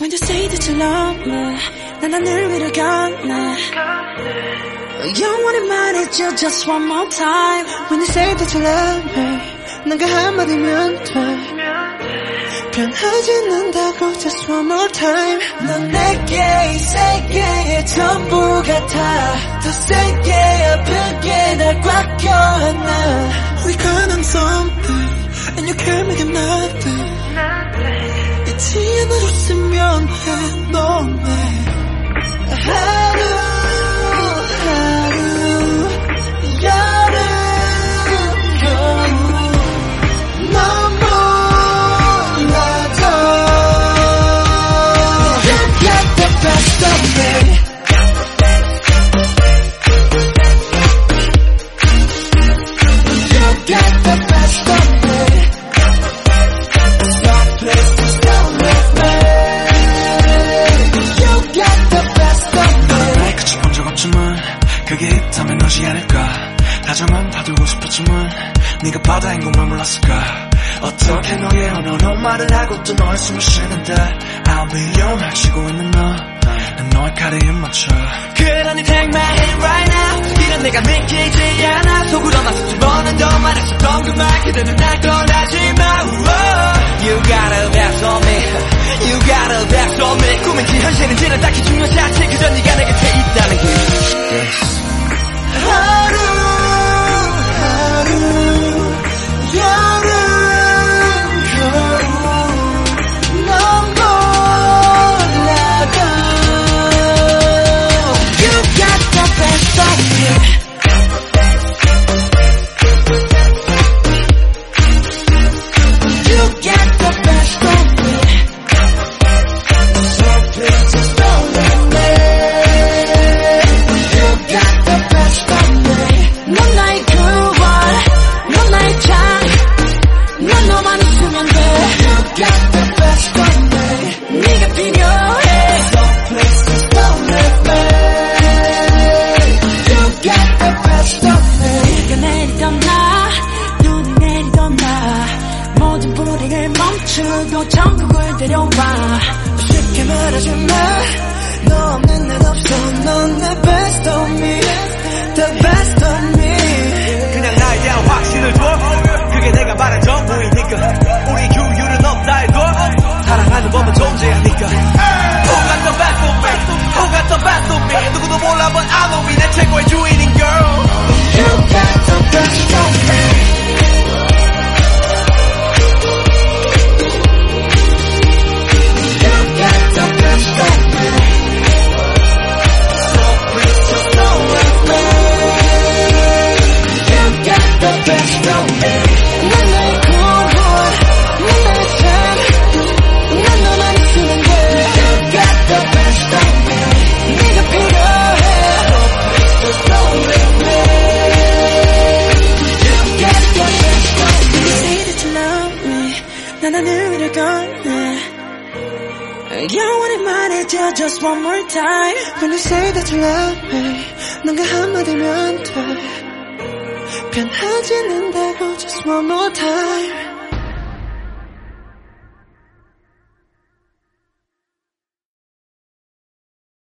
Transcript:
When you say that you love me 난 하늘 위를 건네 영원히 말해줘 just one more time When you say that you love me 난 그 한마디면 돼 변하지 않는다고 just one more time 넌 내게 이 세계의 전부 같아 더 세게 아프 no 그게 있다면 너지 않을까. 다정함 다들고 싶었지만 네가 바다인 것만 몰랐을까. 어떻게 너의 언어로 말을 하고 또 너의 숨을 쉬는데. I'll be your 펼치고 있는 너난 너의 칼에 입 맞춰. 그러니 take my hand right now. 이런 내가 믿기지 않아. 속으로만 수천 번은 더 말했었던 그말 그대는 날 떠나지 마. You got a best on me. You got a best on me. 꿈인지 현실인지는 딱히 중요하지 멈추고 천국을 데려와. 쉽게 말하지 마 너 없는 날 없어. 넌 내 best of me The best of me. 그냥 나에 대한 확신을 줘. 그게 내가 말한 전부이니까 난 하늘 위를 건네 영원히 말해줘 just one more time When you say that you love me 넌 그 한마디면 돼 변하지 않는다고 just one more time